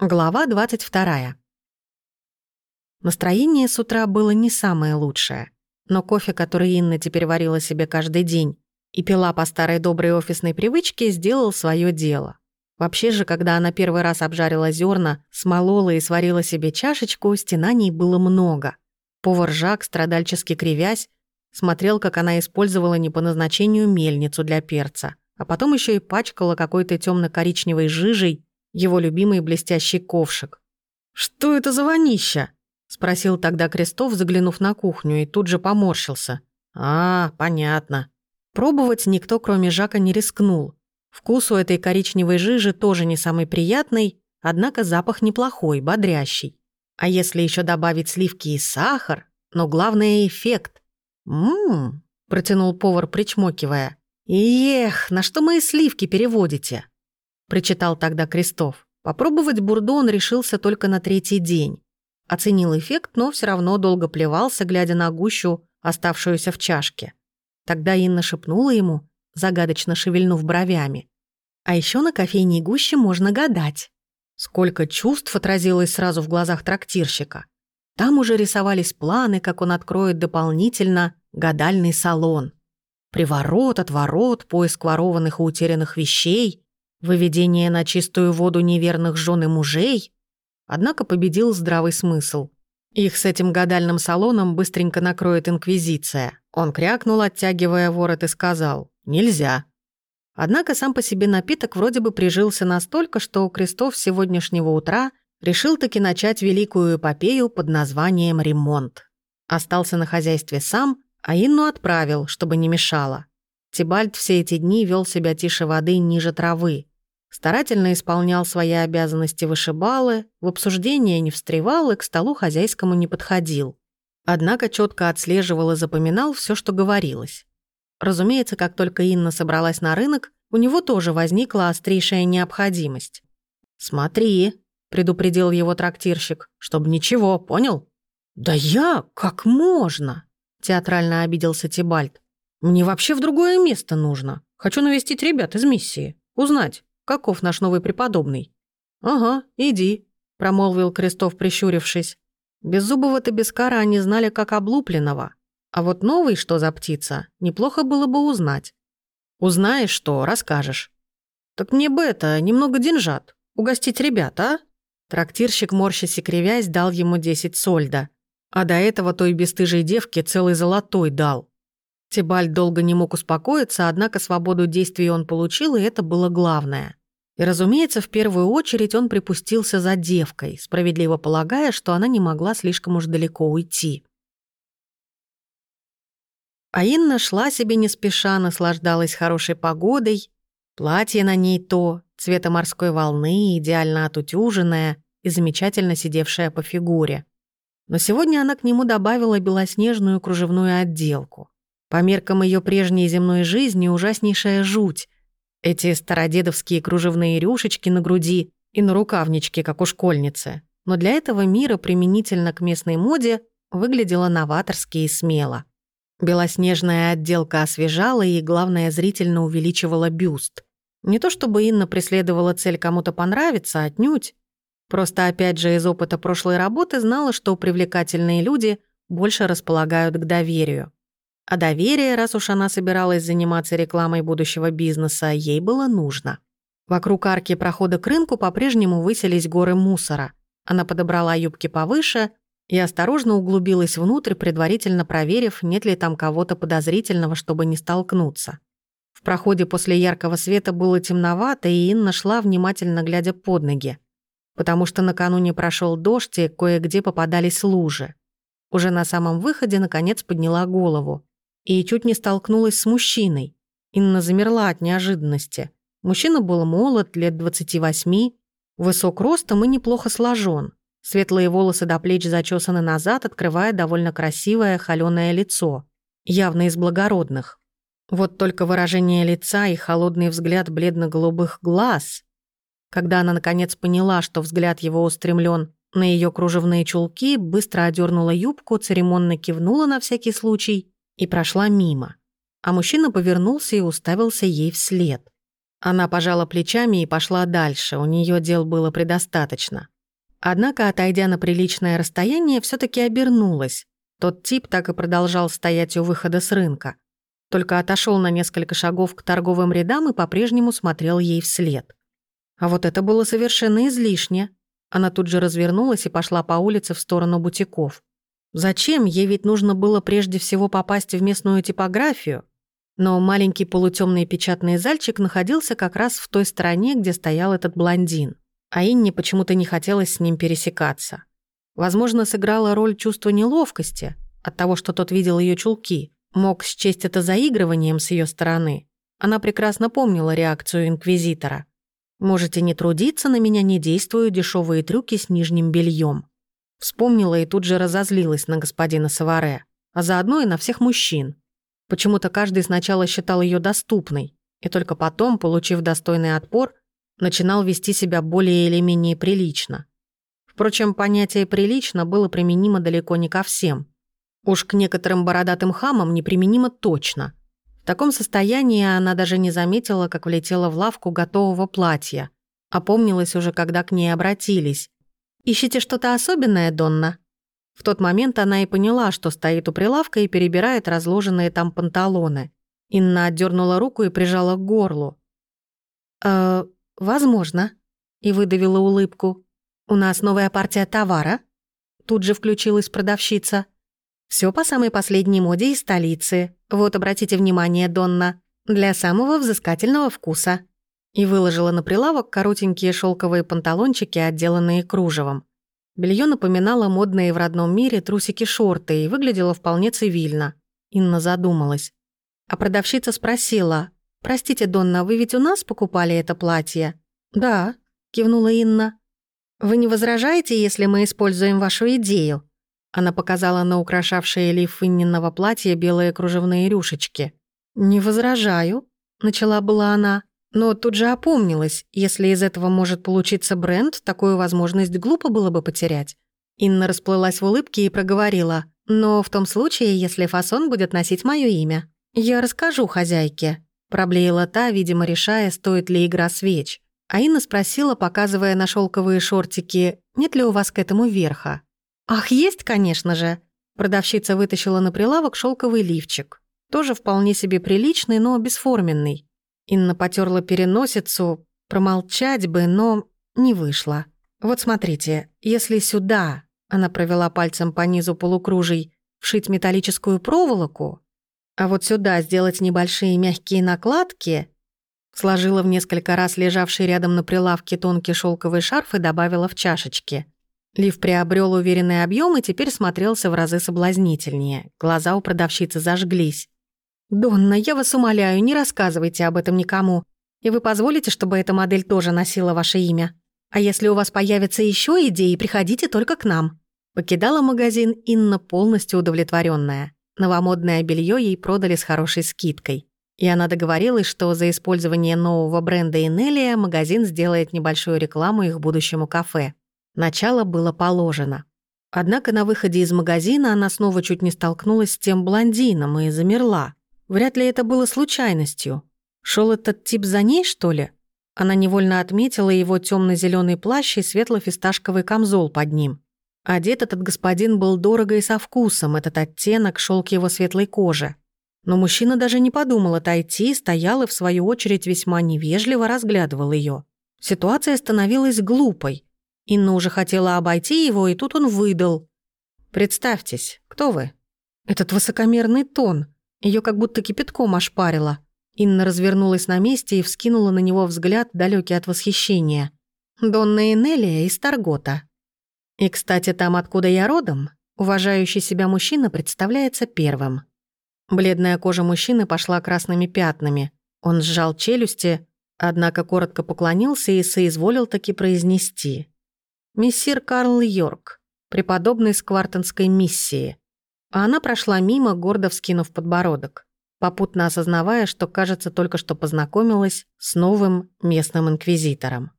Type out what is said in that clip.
Глава 22. Настроение с утра было не самое лучшее, но кофе, который Инна теперь варила себе каждый день и пила по старой доброй офисной привычке, сделал свое дело. Вообще же, когда она первый раз обжарила зерна, смолола и сварила себе чашечку, стенаний было много. Повар Жак, страдальчески кривясь, смотрел, как она использовала не по назначению мельницу для перца, а потом еще и пачкала какой-то темно коричневой жижей его любимый блестящий ковшик. «Что это за вонища?» — спросил тогда Крестов, заглянув на кухню, и тут же поморщился. «А, понятно». Пробовать никто, кроме Жака, не рискнул. Вкус у этой коричневой жижи тоже не самый приятный, однако запах неплохой, бодрящий. А если еще добавить сливки и сахар, но главное — эффект. «Ммм», — протянул повар, причмокивая. «Эх, на что мои сливки переводите?» Прочитал тогда Крестов. Попробовать бурду он решился только на третий день. Оценил эффект, но все равно долго плевался, глядя на гущу, оставшуюся в чашке. Тогда Инна шепнула ему, загадочно шевельнув бровями. «А еще на кофейной гуще можно гадать». Сколько чувств отразилось сразу в глазах трактирщика. Там уже рисовались планы, как он откроет дополнительно гадальный салон. Приворот, отворот, поиск ворованных и утерянных вещей, выведение на чистую воду неверных жен и мужей. Однако победил здравый смысл. Их с этим гадальным салоном быстренько накроет инквизиция. Он крякнул, оттягивая ворот, и сказал «Нельзя». Однако сам по себе напиток вроде бы прижился настолько, что Крестов с сегодняшнего утра решил таки начать великую эпопею под названием «Ремонт». Остался на хозяйстве сам, а Инну отправил, чтобы не мешало. Тибальд все эти дни вел себя тише воды ниже травы старательно исполнял свои обязанности вышибалы, в обсуждение не встревал и к столу хозяйскому не подходил. Однако четко отслеживал и запоминал все, что говорилось. Разумеется, как только Инна собралась на рынок, у него тоже возникла острейшая необходимость. «Смотри», — предупредил его трактирщик, — «чтоб ничего, понял?» «Да я? Как можно?» — театрально обиделся Тибальд. «Мне вообще в другое место нужно. Хочу навестить ребят из миссии. Узнать, каков наш новый преподобный?» «Ага, иди», — промолвил Крестов, прищурившись. Беззубого-то без кара они знали как облупленного. А вот новый, что за птица, неплохо было бы узнать. Узнаешь что, расскажешь. «Так мне бы это, немного деньжат. Угостить ребят, а?» Трактирщик, морщась и кривясь, дал ему десять сольда. А до этого той бесстыжей девке целый золотой дал. Тибальд долго не мог успокоиться, однако свободу действий он получил, и это было главное. И, разумеется, в первую очередь он припустился за девкой, справедливо полагая, что она не могла слишком уж далеко уйти. А Инна шла себе не спеша, наслаждалась хорошей погодой. Платье на ней то, цвета морской волны, идеально отутюженное и замечательно сидевшее по фигуре. Но сегодня она к нему добавила белоснежную кружевную отделку. По меркам ее прежней земной жизни ужаснейшая жуть. Эти стародедовские кружевные рюшечки на груди и на рукавничке, как у школьницы. Но для этого мира применительно к местной моде выглядела новаторски и смело. Белоснежная отделка освежала и, главное, зрительно увеличивала бюст. Не то чтобы Инна преследовала цель кому-то понравиться, отнюдь. Просто опять же из опыта прошлой работы знала, что привлекательные люди больше располагают к доверию. А доверие, раз уж она собиралась заниматься рекламой будущего бизнеса, ей было нужно. Вокруг арки прохода к рынку по-прежнему высились горы мусора. Она подобрала юбки повыше и осторожно углубилась внутрь, предварительно проверив, нет ли там кого-то подозрительного, чтобы не столкнуться. В проходе после яркого света было темновато, и Инна шла, внимательно глядя под ноги. Потому что накануне прошел дождь, и кое-где попадались лужи. Уже на самом выходе, наконец, подняла голову и чуть не столкнулась с мужчиной. Инна замерла от неожиданности. Мужчина был молод, лет 28, высок ростом и неплохо сложен. Светлые волосы до плеч зачесаны назад, открывая довольно красивое холёное лицо, явно из благородных. Вот только выражение лица и холодный взгляд бледно-голубых глаз. Когда она наконец поняла, что взгляд его устремлен на ее кружевные чулки, быстро одернула юбку, церемонно кивнула на всякий случай и прошла мимо. А мужчина повернулся и уставился ей вслед. Она пожала плечами и пошла дальше, у нее дел было предостаточно. Однако, отойдя на приличное расстояние, все таки обернулась. Тот тип так и продолжал стоять у выхода с рынка. Только отошел на несколько шагов к торговым рядам и по-прежнему смотрел ей вслед. А вот это было совершенно излишне. Она тут же развернулась и пошла по улице в сторону бутиков. Зачем? Ей ведь нужно было прежде всего попасть в местную типографию. Но маленький полутемный печатный зальчик находился как раз в той стороне, где стоял этот блондин. А Инне почему-то не хотелось с ним пересекаться. Возможно, сыграла роль чувства неловкости от того, что тот видел ее чулки. Мог счесть это заигрыванием с ее стороны. Она прекрасно помнила реакцию инквизитора. «Можете не трудиться, на меня не действуют дешевые трюки с нижним бельем. Вспомнила и тут же разозлилась на господина Саваре, а заодно и на всех мужчин. Почему-то каждый сначала считал ее доступной, и только потом, получив достойный отпор, начинал вести себя более или менее прилично. Впрочем, понятие «прилично» было применимо далеко не ко всем. Уж к некоторым бородатым хамам неприменимо точно. В таком состоянии она даже не заметила, как влетела в лавку готового платья. Опомнилась уже, когда к ней обратились. «Ищите что-то особенное, Донна?» В тот момент она и поняла, что стоит у прилавка и перебирает разложенные там панталоны. Инна отдернула руку и прижала к горлу. «Э, возможно», и выдавила улыбку. «У нас новая партия товара?» Тут же включилась продавщица. Все по самой последней моде из столицы. Вот, обратите внимание, Донна, для самого взыскательного вкуса» и выложила на прилавок коротенькие шелковые панталончики, отделанные кружевом. Белье напоминало модные в родном мире трусики-шорты и выглядело вполне цивильно. Инна задумалась. А продавщица спросила, «Простите, Донна, вы ведь у нас покупали это платье?» «Да», — кивнула Инна. «Вы не возражаете, если мы используем вашу идею?» Она показала на украшавшие лиф Инниного платья белые кружевные рюшечки. «Не возражаю», — начала была она. Но тут же опомнилась, если из этого может получиться бренд, такую возможность глупо было бы потерять. Инна расплылась в улыбке и проговорила, «Но в том случае, если фасон будет носить мое имя. Я расскажу хозяйке», — проблеяла та, видимо, решая, стоит ли игра свеч. А Инна спросила, показывая на шелковые шортики, «Нет ли у вас к этому верха?» «Ах, есть, конечно же!» Продавщица вытащила на прилавок шелковый лифчик. Тоже вполне себе приличный, но бесформенный. Инна потерла переносицу, промолчать бы, но не вышло. Вот смотрите, если сюда, она провела пальцем по низу полукружий, вшить металлическую проволоку, а вот сюда сделать небольшие мягкие накладки, сложила в несколько раз лежавший рядом на прилавке тонкий шелковый шарф и добавила в чашечки. Лив приобрел уверенный объем и теперь смотрелся в разы соблазнительнее. Глаза у продавщицы зажглись. «Донна, я вас умоляю, не рассказывайте об этом никому. И вы позволите, чтобы эта модель тоже носила ваше имя? А если у вас появятся еще идеи, приходите только к нам». Покидала магазин Инна полностью удовлетворенная. Новомодное белье ей продали с хорошей скидкой. И она договорилась, что за использование нового бренда Инелия магазин сделает небольшую рекламу их будущему кафе. Начало было положено. Однако на выходе из магазина она снова чуть не столкнулась с тем блондином и замерла. Вряд ли это было случайностью. Шел этот тип за ней, что ли? Она невольно отметила его темно зеленый плащ и светло-фисташковый камзол под ним. Одет этот господин был дорого и со вкусом, этот оттенок шел к его светлой коже. Но мужчина даже не подумал отойти, стоял и, в свою очередь, весьма невежливо разглядывал ее. Ситуация становилась глупой. Инна уже хотела обойти его, и тут он выдал. «Представьтесь, кто вы?» Этот высокомерный тон. Ее как будто кипятком ошпарило. Инна развернулась на месте и вскинула на него взгляд, далекий от восхищения. «Донна Энелия из Таргота. И, кстати, там, откуда я родом, уважающий себя мужчина представляется первым». Бледная кожа мужчины пошла красными пятнами. Он сжал челюсти, однако коротко поклонился и соизволил таки произнести. «Мессир Карл Йорк, преподобный Сквартонской миссии» а она прошла мимо, гордо вскинув подбородок, попутно осознавая, что, кажется, только что познакомилась с новым местным инквизитором.